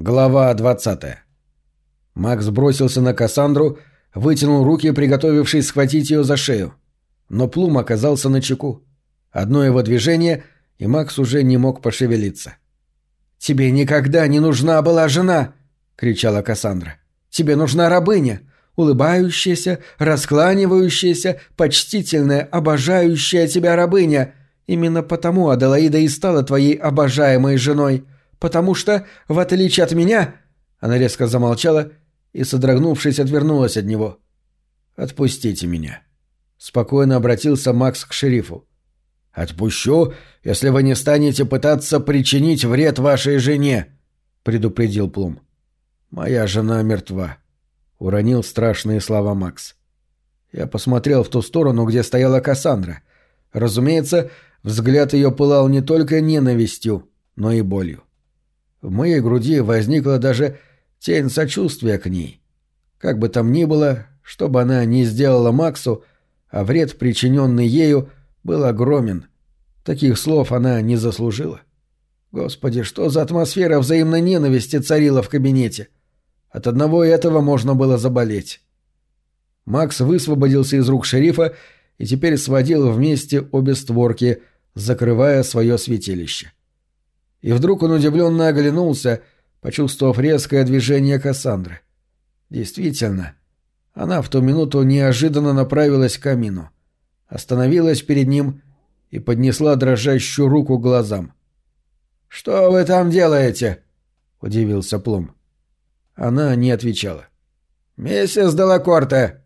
Глава 20. Макс бросился на Кассандру, вытянул руки, приготовившись схватить ее за шею. Но Плум оказался на чеку. Одно его движение, и Макс уже не мог пошевелиться. «Тебе никогда не нужна была жена!» — кричала Кассандра. «Тебе нужна рабыня, улыбающаяся, раскланивающаяся, почтительная, обожающая тебя рабыня. Именно потому Аделаида и стала твоей обожаемой женой» потому что, в отличие от меня...» Она резко замолчала и, содрогнувшись, отвернулась от него. «Отпустите меня», — спокойно обратился Макс к шерифу. «Отпущу, если вы не станете пытаться причинить вред вашей жене», — предупредил Плум. «Моя жена мертва», — уронил страшные слова Макс. Я посмотрел в ту сторону, где стояла Кассандра. Разумеется, взгляд ее пылал не только ненавистью, но и болью. В моей груди возникла даже тень сочувствия к ней. Как бы там ни было, что бы она ни сделала Максу, а вред, причиненный ею, был огромен. Таких слов она не заслужила. Господи, что за атмосфера взаимной ненависти царила в кабинете? От одного этого можно было заболеть. Макс высвободился из рук шерифа и теперь сводил вместе обе створки, закрывая свое святилище. И вдруг он удивленно оглянулся, почувствовав резкое движение Кассандры. Действительно, она в ту минуту неожиданно направилась к камину, остановилась перед ним и поднесла дрожащую руку к глазам. «Что вы там делаете?» — удивился Плум. Она не отвечала. «Миссис Делакорте!»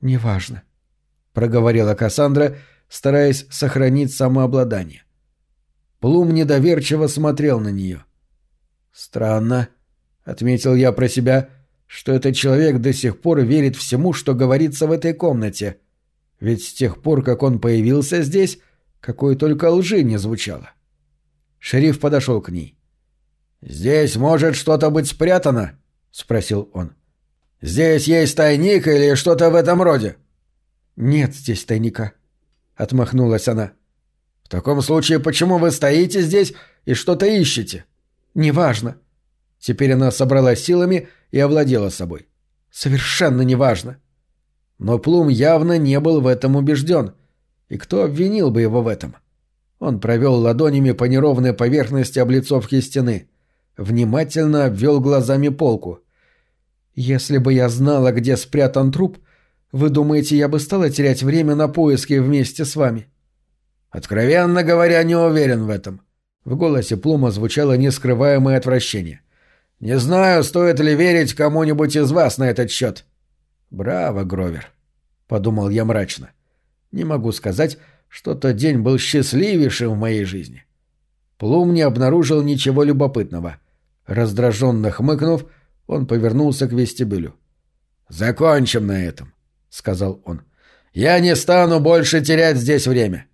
«Неважно», — проговорила Кассандра, стараясь сохранить самообладание. Плум недоверчиво смотрел на нее. «Странно», — отметил я про себя, — «что этот человек до сих пор верит всему, что говорится в этой комнате. Ведь с тех пор, как он появился здесь, какой только лжи не звучало». Шериф подошел к ней. «Здесь может что-то быть спрятано?» — спросил он. «Здесь есть тайник или что-то в этом роде?» «Нет здесь тайника», — отмахнулась она. «В таком случае почему вы стоите здесь и что-то ищете?» «Неважно». Теперь она собралась силами и овладела собой. «Совершенно неважно». Но Плум явно не был в этом убежден. И кто обвинил бы его в этом? Он провел ладонями по неровной поверхности облицовки стены. Внимательно обвел глазами полку. «Если бы я знала, где спрятан труп, вы думаете, я бы стала терять время на поиски вместе с вами?» Откровенно говоря, не уверен в этом. В голосе Плума звучало нескрываемое отвращение. Не знаю, стоит ли верить кому-нибудь из вас на этот счет. Браво, Гровер, подумал я мрачно. Не могу сказать, что тот день был счастливейшим в моей жизни. Плум не обнаружил ничего любопытного. Раздраженно хмыкнув, он повернулся к вестибюлю. «Закончим на этом», — сказал он. «Я не стану больше терять здесь время.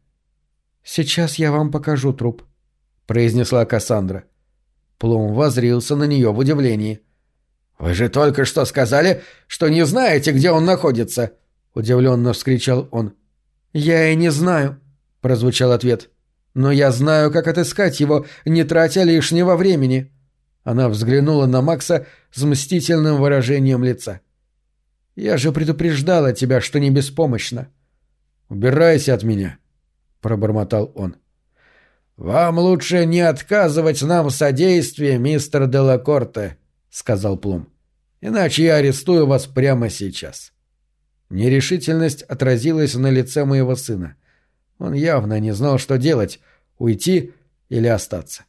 «Сейчас я вам покажу труп», — произнесла Кассандра. Плум возрился на нее в удивлении. «Вы же только что сказали, что не знаете, где он находится!» — удивленно вскричал он. «Я и не знаю», — прозвучал ответ. «Но я знаю, как отыскать его, не тратя лишнего времени». Она взглянула на Макса с мстительным выражением лица. «Я же предупреждала тебя, что не беспомощна». «Убирайся от меня», пробормотал он. «Вам лучше не отказывать нам в содействии, мистер Делакорте», — сказал Плум. «Иначе я арестую вас прямо сейчас». Нерешительность отразилась на лице моего сына. Он явно не знал, что делать — уйти или остаться.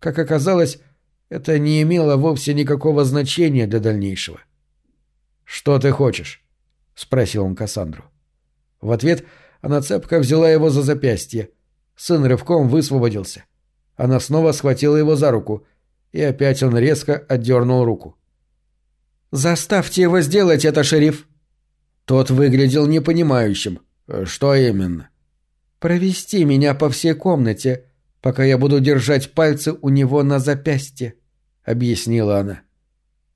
Как оказалось, это не имело вовсе никакого значения для дальнейшего. «Что ты хочешь?» — спросил он Кассандру. В ответ она цепко взяла его за запястье. Сын рывком высвободился. Она снова схватила его за руку, и опять он резко отдернул руку. «Заставьте его сделать это, шериф!» Тот выглядел непонимающим. «Что именно?» «Провести меня по всей комнате, пока я буду держать пальцы у него на запястье», — объяснила она.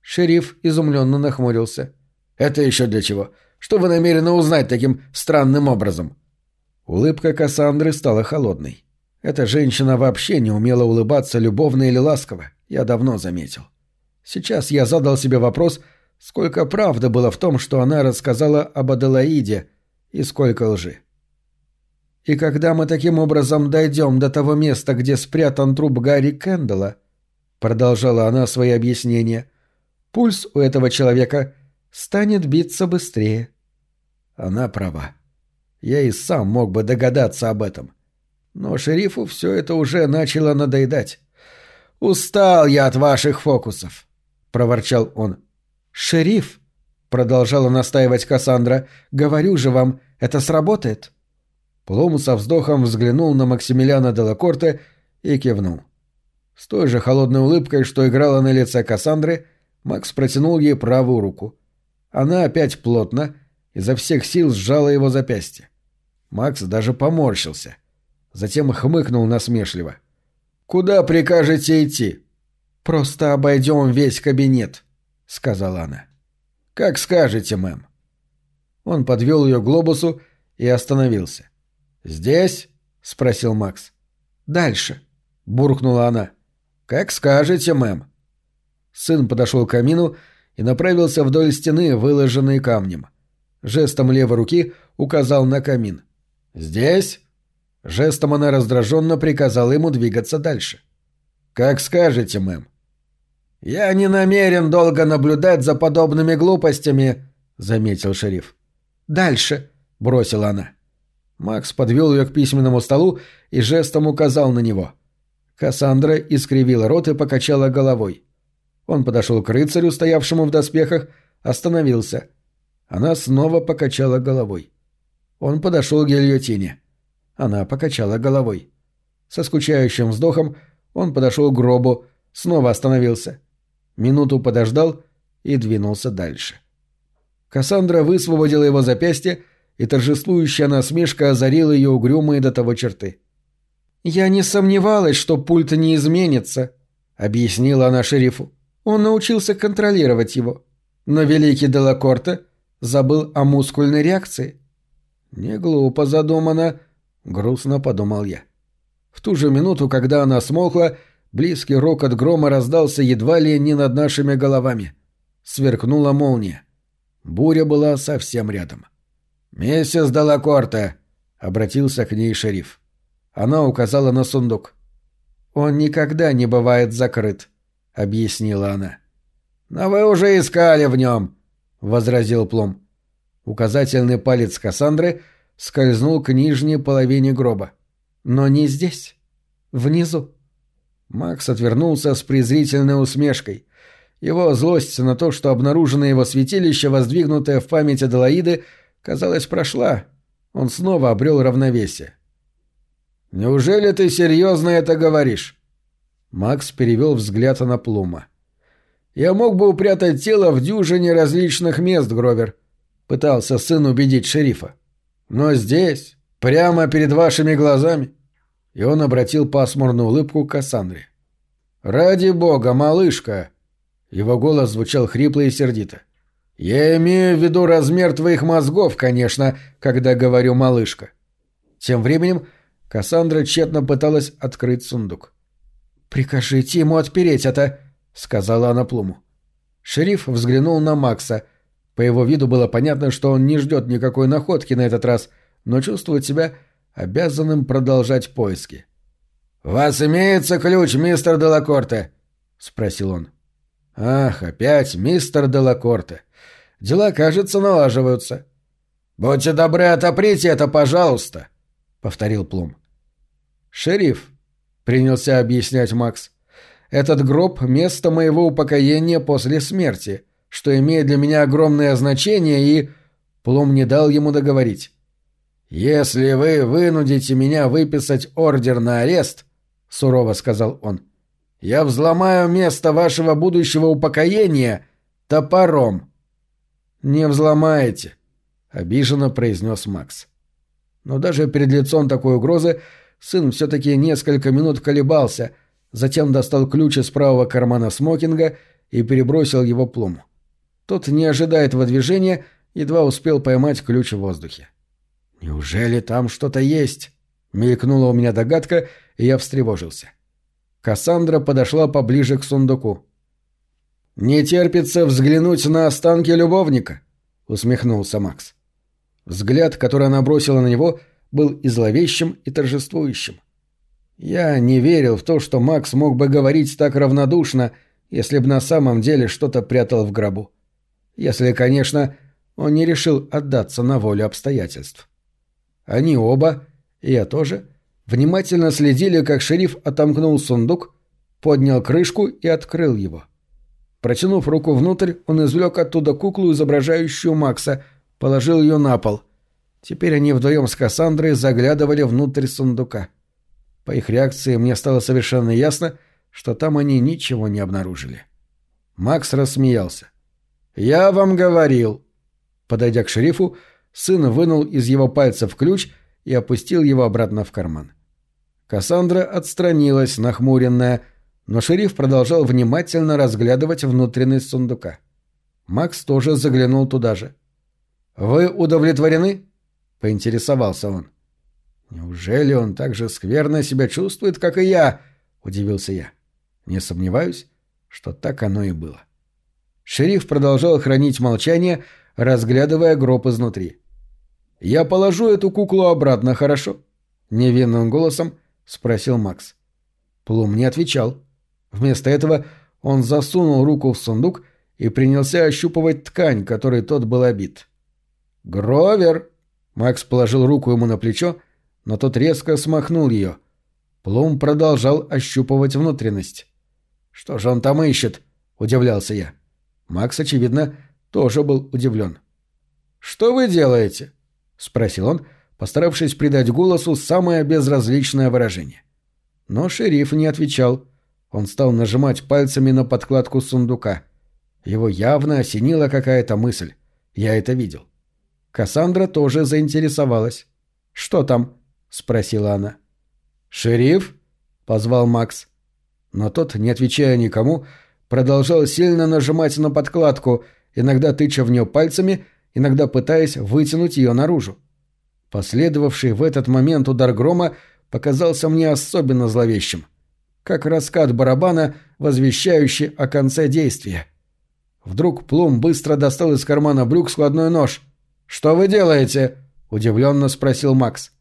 Шериф изумленно нахмурился. «Это еще для чего? Что вы намерены узнать таким странным образом?» Улыбка Кассандры стала холодной. Эта женщина вообще не умела улыбаться любовно или ласково, я давно заметил. Сейчас я задал себе вопрос, сколько правды было в том, что она рассказала об Аделаиде, и сколько лжи. И когда мы таким образом дойдем до того места, где спрятан труп Гарри Кэндалла, продолжала она свои объяснения, пульс у этого человека станет биться быстрее. Она права. Я и сам мог бы догадаться об этом. Но шерифу все это уже начало надоедать. «Устал я от ваших фокусов», — проворчал он. «Шериф», — продолжала настаивать Кассандра, — «говорю же вам, это сработает». Плом со вздохом взглянул на Максимилиана Делакорте и кивнул. С той же холодной улыбкой, что играла на лице Кассандры, Макс протянул ей правую руку. Она опять плотно, изо всех сил сжала его запястье. Макс даже поморщился. Затем хмыкнул насмешливо. «Куда прикажете идти?» «Просто обойдем весь кабинет», — сказала она. «Как скажете, мэм». Он подвел ее к глобусу и остановился. «Здесь?» — спросил Макс. «Дальше», — буркнула она. «Как скажете, мэм». Сын подошел к камину и направился вдоль стены, выложенной камнем. Жестом левой руки указал на камин. «Здесь?» Жестом она раздраженно приказала ему двигаться дальше. «Как скажете, мэм». «Я не намерен долго наблюдать за подобными глупостями», — заметил шериф. «Дальше», — бросила она. Макс подвел ее к письменному столу и жестом указал на него. Кассандра искривила рот и покачала головой. Он подошел к рыцарю, стоявшему в доспехах, остановился. Она снова покачала головой. Он подошел к гильотине. Она покачала головой. Со скучающим вздохом он подошел к гробу, снова остановился. Минуту подождал и двинулся дальше. Кассандра высвободила его запястье и торжествующая насмешка озарила ее угрюмые до того черты. «Я не сомневалась, что пульт не изменится», — объяснила она шерифу. «Он научился контролировать его. Но великий Делакорте забыл о мускульной реакции». «Не глупо задумано», — грустно подумал я. В ту же минуту, когда она смолкла, близкий рокот грома раздался едва ли не над нашими головами. Сверкнула молния. Буря была совсем рядом. — «Миссис Делакорте!» — обратился к ней шериф. Она указала на сундук. «Он никогда не бывает закрыт», — объяснила она. «Но вы уже искали в нем», — возразил Плом. Указательный палец Кассандры скользнул к нижней половине гроба. «Но не здесь. Внизу». Макс отвернулся с презрительной усмешкой. Его злость на то, что обнаружено его святилище, воздвигнутое в память Аделаиды, — казалось, прошла. Он снова обрел равновесие. «Неужели ты серьезно это говоришь?» Макс перевел взгляд на Плума. «Я мог бы упрятать тело в дюжине различных мест, Гровер», — пытался сын убедить шерифа. «Но здесь, прямо перед вашими глазами...» И он обратил пасмурную улыбку к Кассандре. «Ради бога, малышка!» Его голос звучал хрипло и сердито. — я имею в виду размер твоих мозгов, конечно, когда говорю малышка. Тем временем Кассандра тщетно пыталась открыть сундук. «Прикажите ему отпереть это», — сказала она Плуму. Шериф взглянул на Макса. По его виду было понятно, что он не ждет никакой находки на этот раз, но чувствует себя обязанным продолжать поиски. «У вас имеется ключ, мистер Делакорте?» — спросил он. «Ах, опять мистер Делакорте. Дела, кажется, налаживаются. «Будьте добры, отоприте это, пожалуйста», — повторил Плум. «Шериф», — принялся объяснять Макс, — «этот гроб — место моего упокоения после смерти, что имеет для меня огромное значение и...» Плум не дал ему договорить. «Если вы вынудите меня выписать ордер на арест», — сурово сказал он, — «я взломаю место вашего будущего упокоения топором». «Не взломаете», — обиженно произнес Макс. Но даже перед лицом такой угрозы сын все-таки несколько минут колебался, затем достал ключ из правого кармана смокинга и перебросил его плому. Тот, не ожидая выдвижения, едва успел поймать ключ в воздухе. «Неужели там что-то есть?» — мелькнула у меня догадка, и я встревожился. Кассандра подошла поближе к сундуку. «Не терпится взглянуть на останки любовника», — усмехнулся Макс. Взгляд, который она бросила на него, был и зловещим, и торжествующим. Я не верил в то, что Макс мог бы говорить так равнодушно, если бы на самом деле что-то прятал в гробу. Если, конечно, он не решил отдаться на волю обстоятельств. Они оба, и я тоже, внимательно следили, как шериф отомкнул сундук, поднял крышку и открыл его. Протянув руку внутрь, он извлек оттуда куклу, изображающую Макса, положил ее на пол. Теперь они вдвоем с Кассандрой заглядывали внутрь сундука. По их реакции мне стало совершенно ясно, что там они ничего не обнаружили. Макс рассмеялся. «Я вам говорил!» Подойдя к шерифу, сын вынул из его пальцев ключ и опустил его обратно в карман. Кассандра отстранилась, нахмуренная, но шериф продолжал внимательно разглядывать внутренность сундука. Макс тоже заглянул туда же. «Вы удовлетворены?» — поинтересовался он. «Неужели он так же скверно себя чувствует, как и я?» — удивился я. Не сомневаюсь, что так оно и было. Шериф продолжал хранить молчание, разглядывая гроб изнутри. «Я положу эту куклу обратно, хорошо?» — невинным голосом спросил Макс. Плум не отвечал. Вместо этого он засунул руку в сундук и принялся ощупывать ткань, которой тот был обит. «Гровер!» — Макс положил руку ему на плечо, но тот резко смахнул ее. Плум продолжал ощупывать внутренность. «Что же он там ищет?» — удивлялся я. Макс, очевидно, тоже был удивлен. «Что вы делаете?» — спросил он, постаравшись придать голосу самое безразличное выражение. Но шериф не отвечал. Он стал нажимать пальцами на подкладку сундука. Его явно осенила какая-то мысль. Я это видел. Кассандра тоже заинтересовалась. «Что там?» — спросила она. «Шериф?» — позвал Макс. Но тот, не отвечая никому, продолжал сильно нажимать на подкладку, иногда тыча в нее пальцами, иногда пытаясь вытянуть ее наружу. Последовавший в этот момент удар грома показался мне особенно зловещим, как раскат барабана, возвещающий о конце действия. Вдруг Плум быстро достал из кармана брюк складной нож. «Что вы делаете?» — удивленно спросил Макс.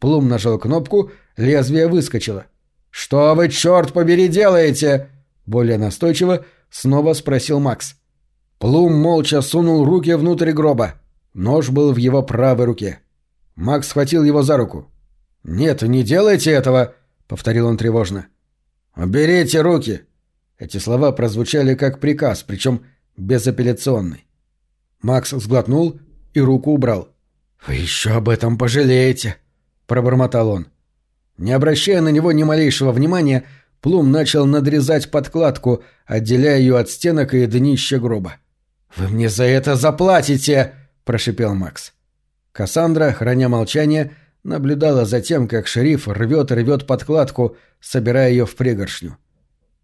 Плум нажал кнопку, лезвие выскочило. «Что вы, черт побери, делаете?» Более настойчиво снова спросил Макс. Плум молча сунул руки внутрь гроба. Нож был в его правой руке. Макс схватил его за руку. «Нет, не делайте этого!» — повторил он тревожно. «Уберите руки!» Эти слова прозвучали как приказ, причем безапелляционный. Макс сглотнул и руку убрал. «Вы еще об этом пожалеете!» Пробормотал он. Не обращая на него ни малейшего внимания, Плум начал надрезать подкладку, отделяя ее от стенок и днища гроба. «Вы мне за это заплатите!» – прошипел Макс. Кассандра, храня молчание, наблюдала за тем, как шериф рвет и рвет подкладку, собирая ее в пригоршню.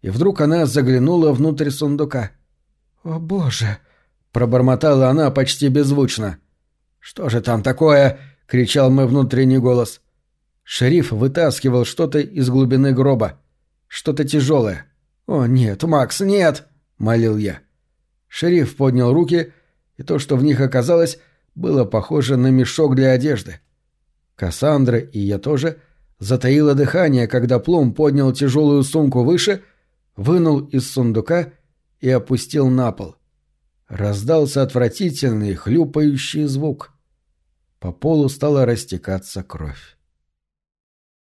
И вдруг она заглянула внутрь сундука. «О, боже!» – пробормотала она почти беззвучно. «Что же там такое?» — кричал мой внутренний голос. Шериф вытаскивал что-то из глубины гроба. Что-то тяжелое. «О, нет, Макс, нет!» — молил я. Шериф поднял руки, и то, что в них оказалось, было похоже на мешок для одежды. Кассандра и я тоже затаила дыхание, когда Плум поднял тяжелую сумку выше, вынул из сундука и опустил на пол. Раздался отвратительный хлюпающий звук — по полу стала растекаться кровь.